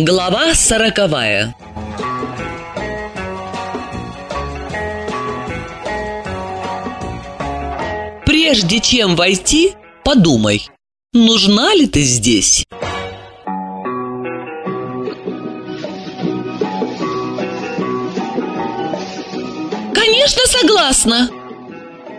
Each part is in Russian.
Глава сороковая Прежде чем войти, подумай, нужна ли ты здесь? Конечно, согласна.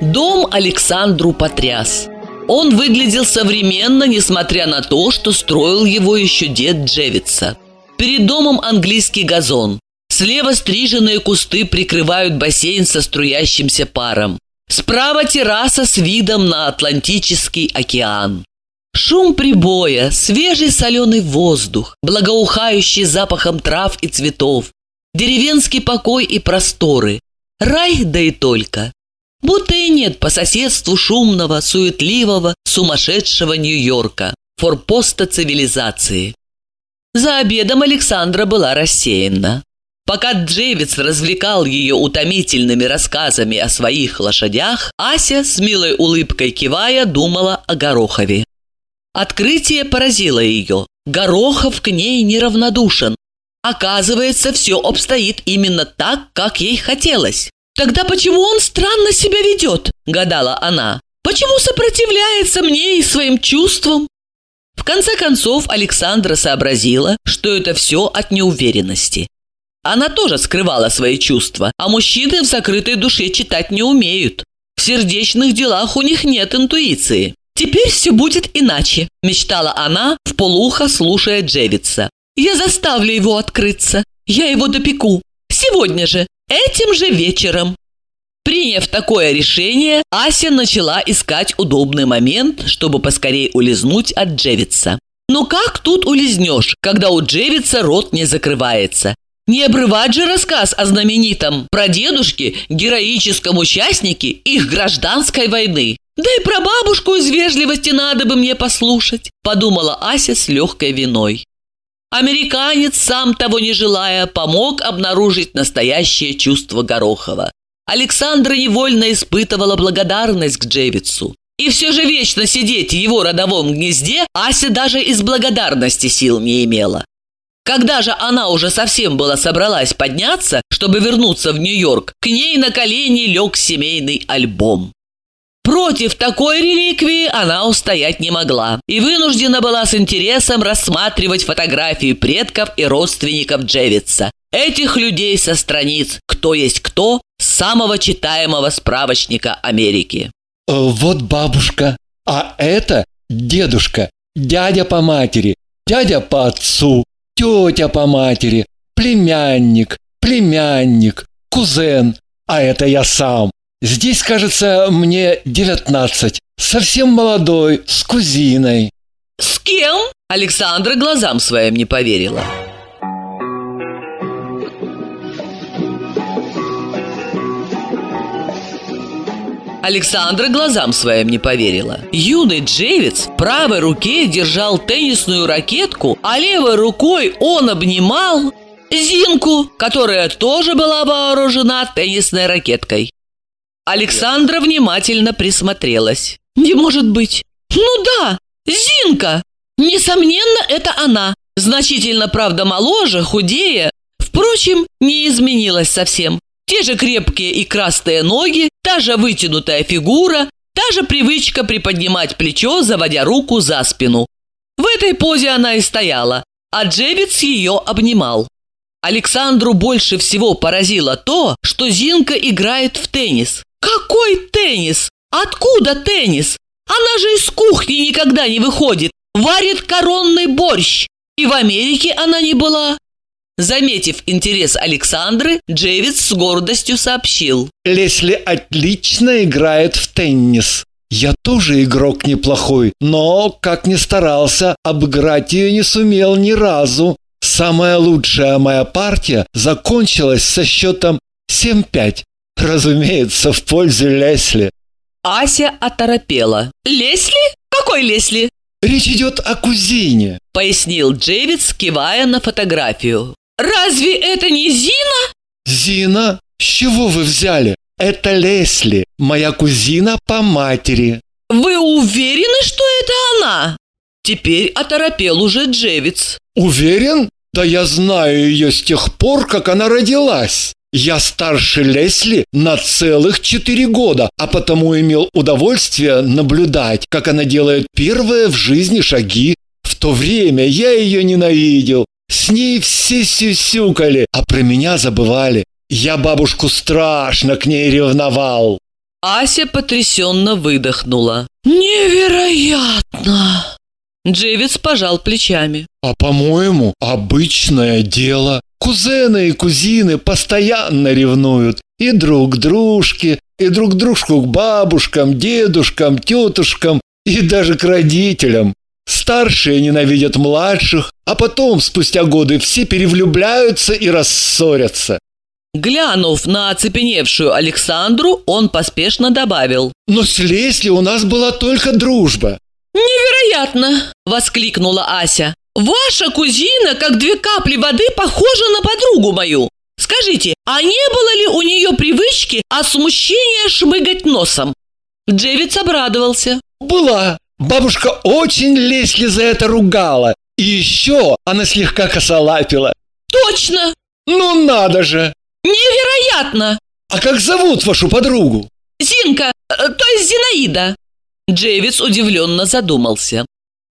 Дом Александру потряс. Он выглядел современно, несмотря на то, что строил его еще дед Джевица. Перед домом английский газон. Слева стриженные кусты прикрывают бассейн со струящимся паром. Справа терраса с видом на Атлантический океан. Шум прибоя, свежий соленый воздух, благоухающий запахом трав и цветов, деревенский покой и просторы. Рай, да и только. Будто и нет по соседству шумного, суетливого, сумасшедшего Нью-Йорка, форпоста цивилизации. За обедом Александра была рассеяна. Пока Джевиц развлекал ее утомительными рассказами о своих лошадях, Ася с милой улыбкой кивая думала о Горохове. Открытие поразило ее. Горохов к ней неравнодушен. Оказывается, все обстоит именно так, как ей хотелось. «Тогда почему он странно себя ведет?» – гадала она. «Почему сопротивляется мне и своим чувствам?» В конце концов Александра сообразила, что это все от неуверенности. Она тоже скрывала свои чувства, а мужчины в закрытой душе читать не умеют. В сердечных делах у них нет интуиции. «Теперь все будет иначе», – мечтала она, в полухо слушая Джевица. «Я заставлю его открыться. Я его допеку. Сегодня же, этим же вечером». Приняв такое решение, Ася начала искать удобный момент, чтобы поскорее улизнуть от Джевица. Но как тут улизнешь, когда у Джевица рот не закрывается? Не обрывать же рассказ о знаменитом прадедушке, героическом участнике их гражданской войны. Да и про бабушку из вежливости надо бы мне послушать, подумала Ася с легкой виной. Американец, сам того не желая, помог обнаружить настоящее чувство Горохова. Александра невольно испытывала благодарность к Джевицу. И все же вечно сидеть в его родовом гнезде Ася даже из благодарности сил не имела. Когда же она уже совсем была собралась подняться, чтобы вернуться в Нью-Йорк, к ней на колени лег семейный альбом. Против такой реликвии она устоять не могла и вынуждена была с интересом рассматривать фотографии предков и родственников Джевица. Этих людей со страниц «Кто есть кто» самого читаемого справочника Америки. Э, вот бабушка, а это дедушка, дядя по матери, дядя по отцу, тетя по матери, племянник, племянник, кузен, а это я сам. Здесь, кажется, мне девятнадцать. Совсем молодой, с кузиной. С кем? Александра глазам своим не поверила. Александра глазам своим не поверила. Юный Джевиц в правой руке держал теннисную ракетку, а левой рукой он обнимал Зинку, которая тоже была вооружена теннисной ракеткой. Александра внимательно присмотрелась. «Не может быть!» «Ну да, Зинка! Несомненно, это она. Значительно, правда, моложе, худее. Впрочем, не изменилась совсем. Те же крепкие и красные ноги, та же вытянутая фигура, та же привычка приподнимать плечо, заводя руку за спину. В этой позе она и стояла, а Джевиц ее обнимал. Александру больше всего поразило то, что Зинка играет в теннис. Какой теннис? Откуда теннис? Она же из кухни никогда не выходит, варит коронный борщ. И в Америке она не была. Заметив интерес Александры, Джевиц с гордостью сообщил. Лесли отлично играет в теннис. Я тоже игрок неплохой, но, как ни старался, обыграть ее не сумел ни разу. Самая лучшая моя партия закончилась со счетом 7-5. Разумеется, в пользу Лесли. Ася оторопела. «Лесли? Какой Лесли?» «Речь идет о кузине», — пояснил Джейвид, кивая на фотографию. «Разве это не Зина?» «Зина? С чего вы взяли? Это Лесли, моя кузина по матери». «Вы уверены, что это она?» Теперь оторопел уже Джевиц. «Уверен? Да я знаю ее с тех пор, как она родилась. Я старше Лесли на целых четыре года, а потому имел удовольствие наблюдать, как она делает первые в жизни шаги. В то время я ее ненавидел. С ней все сюсюкали, а про меня забывали. Я бабушку страшно к ней ревновал. Ася потрясенно выдохнула. «Невероятно!» Джевиц пожал плечами. «А по-моему, обычное дело. Кузены и кузины постоянно ревнуют. И друг к дружке, и друг дружку к бабушкам, дедушкам, тетушкам, и даже к родителям. Старшие ненавидят младших, а потом, спустя годы, все перевлюбляются и рассорятся. Глянув на оцепеневшую Александру, он поспешно добавил. «Но с Лесли у нас была только дружба». «Невероятно!» – воскликнула Ася. «Ваша кузина, как две капли воды, похожа на подругу мою. Скажите, а не было ли у нее привычки от смущения шмыгать носом?» Джевиц обрадовался. «Была. Бабушка очень Лесли за это ругала. И еще она слегка косолапила». «Точно!» «Ну надо же!» Невероятно! А как зовут вашу подругу? Зинка, э, то есть Зинаида. Джейвис удивленно задумался.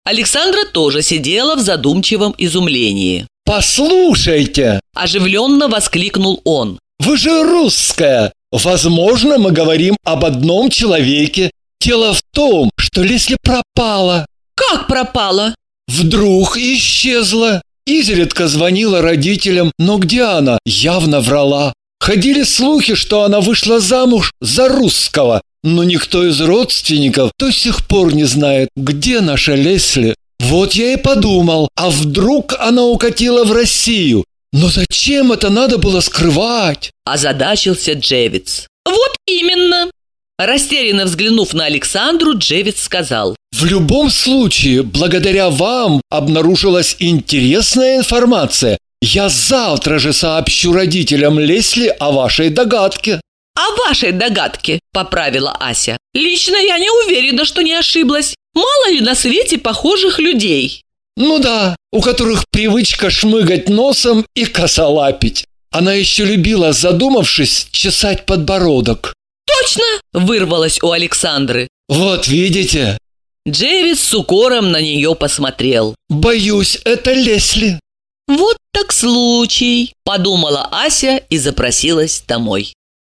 Александра тоже сидела в задумчивом изумлении. «Послушайте!» – оживленно воскликнул он. «Вы же русская! Возможно, мы говорим об одном человеке. Дело в том, что Лесли пропала». «Как пропала?» «Вдруг исчезла. Изредка звонила родителям, но где она? Явно врала. Ходили слухи, что она вышла замуж за русского, но никто из родственников до сих пор не знает, где наша Лесли. Вот я и подумал, а вдруг она укатила в Россию? Но зачем это надо было скрывать? Озадачился Джевиц. Вот именно. Растерянно взглянув на Александру, Джевиц сказал. В любом случае, благодаря вам обнаружилась интересная информация. Я завтра же сообщу родителям Лесли о вашей догадке. «О вашей догадке», – поправила Ася. «Лично я не уверена, что не ошиблась. Мало ли на свете похожих людей». «Ну да, у которых привычка шмыгать носом и косолапить. Она еще любила, задумавшись, чесать подбородок». «Точно!» – вырвалось у Александры. «Вот видите, Джейвис с укором на нее посмотрел. «Боюсь, это Лесли». «Вот так случай», – подумала Ася и запросилась домой.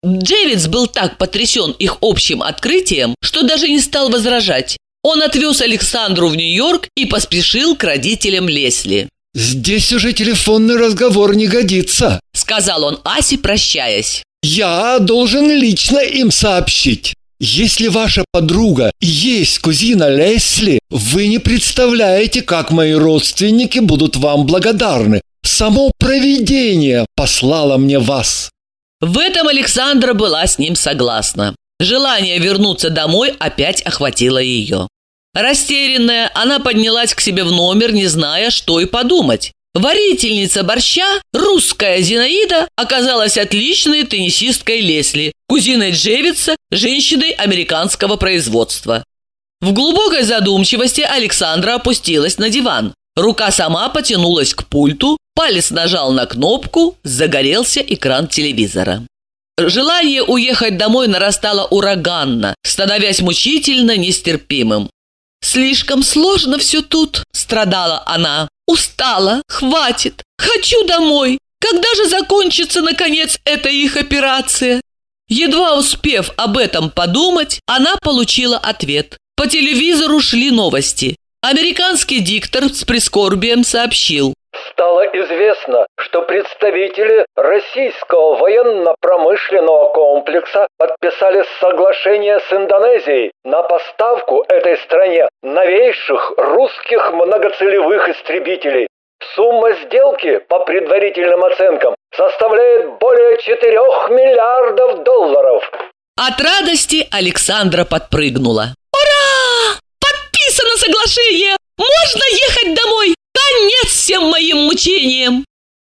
Джейвис был так потрясен их общим открытием, что даже не стал возражать. Он отвез Александру в Нью-Йорк и поспешил к родителям Лесли. «Здесь уже телефонный разговор не годится», – сказал он Асе, прощаясь. «Я должен лично им сообщить». Если ваша подруга и есть кузина Лесли, вы не представляете, как мои родственники будут вам благодарны. Само провидение послало мне вас. В этом Александра была с ним согласна. Желание вернуться домой опять охватило ее. Растерянная, она поднялась к себе в номер, не зная, что и подумать. Варительница борща, русская Зинаида, оказалась отличной теннисисткой Лесли, кузиной Джевица, женщиной американского производства. В глубокой задумчивости Александра опустилась на диван. Рука сама потянулась к пульту, палец нажал на кнопку, загорелся экран телевизора. Желание уехать домой нарастало ураганно, становясь мучительно нестерпимым. «Слишком сложно все тут», – страдала она. Устала, хватит, хочу домой. Когда же закончится, наконец, эта их операция? Едва успев об этом подумать, она получила ответ. По телевизору шли новости. Американский диктор с прискорбием сообщил. Стало известно, что представители российского военно-промышленного комплекса подписали соглашение с Индонезией на поставку этой стране новейших русских многоцелевых истребителей. Сумма сделки, по предварительным оценкам, составляет более 4 миллиардов долларов. От радости Александра подпрыгнула. «Ура! Подписано соглашение! Можно ехать домой! Конец всем моим мучениям!»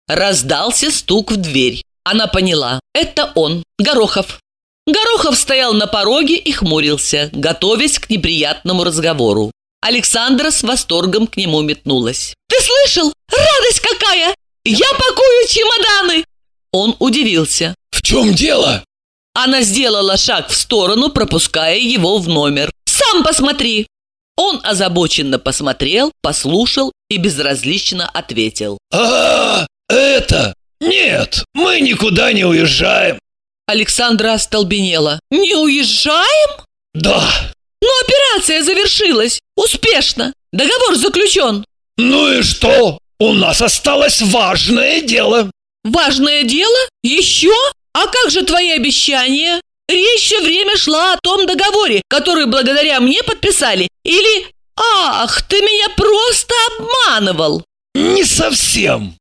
Раздался стук в дверь. Она поняла. Это он, Горохов. Горохов стоял на пороге и хмурился, готовясь к неприятному разговору. Александра с восторгом к нему метнулась. «Ты слышал? Радость какая! Я пакую чемоданы!» Он удивился. «В чем дело?» Она сделала шаг в сторону, пропуская его в номер. «Сам посмотри!» Он озабоченно посмотрел, послушал и безразлично ответил. «А, это? Нет, мы никуда не уезжаем!» Александра остолбенела. «Не уезжаем?» «Да!» «Но операция завершилась! Успешно! Договор заключен!» «Ну и что? У нас осталось важное дело!» «Важное дело? Еще? А как же твои обещания? Речь все время шла о том договоре, который благодаря мне подписали. Или... Ах, ты меня просто обманывал!» «Не совсем!»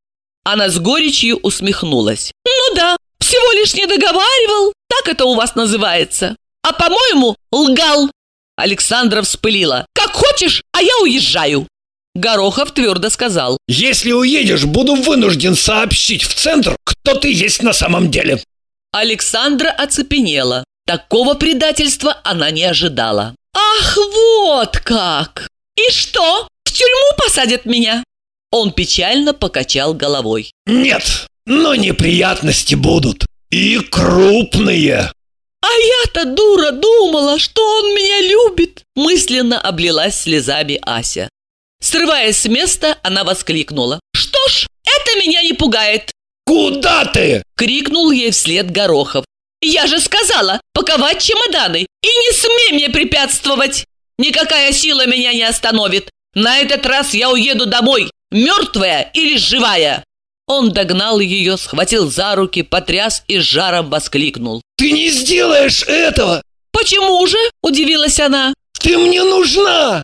Она с горечью усмехнулась. «Ну да, всего лишь не договаривал, так это у вас называется. А по-моему, лгал!» Александра вспылила. «Как хочешь, а я уезжаю!» Горохов твердо сказал. «Если уедешь, буду вынужден сообщить в центр, кто ты есть на самом деле!» Александра оцепенела. Такого предательства она не ожидала. «Ах, вот как! И что, в тюрьму посадят меня?» Он печально покачал головой. «Нет, но неприятности будут. И крупные!» «А я-то, дура, думала, что он меня любит!» Мысленно облилась слезами Ася. Срываясь с места, она воскликнула. «Что ж, это меня не пугает!» «Куда ты?» — крикнул ей вслед Горохов. «Я же сказала, паковать чемоданы! И не смей мне препятствовать! Никакая сила меня не остановит! На этот раз я уеду домой, мертвая или живая!» Он догнал ее, схватил за руки, потряс и с жаром воскликнул. «Ты не сделаешь этого!» «Почему же?» – удивилась она. «Ты мне нужна!»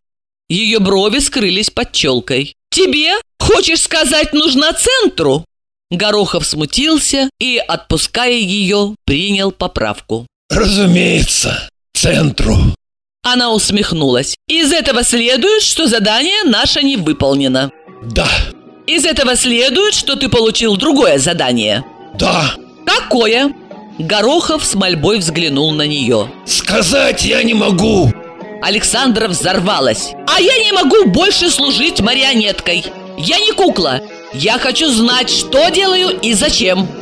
Ее брови скрылись под челкой. «Тебе? Хочешь сказать, нужна центру?» Горохов смутился и, отпуская ее, принял поправку. «Разумеется, центру!» Она усмехнулась. «Из этого следует, что задание наше не выполнено». «Да». «Из этого следует, что ты получил другое задание». «Да». «Какое?» Горохов с мольбой взглянул на нее. «Сказать я не могу!» Александра взорвалась. «А я не могу больше служить марионеткой! Я не кукла! Я хочу знать, что делаю и зачем!»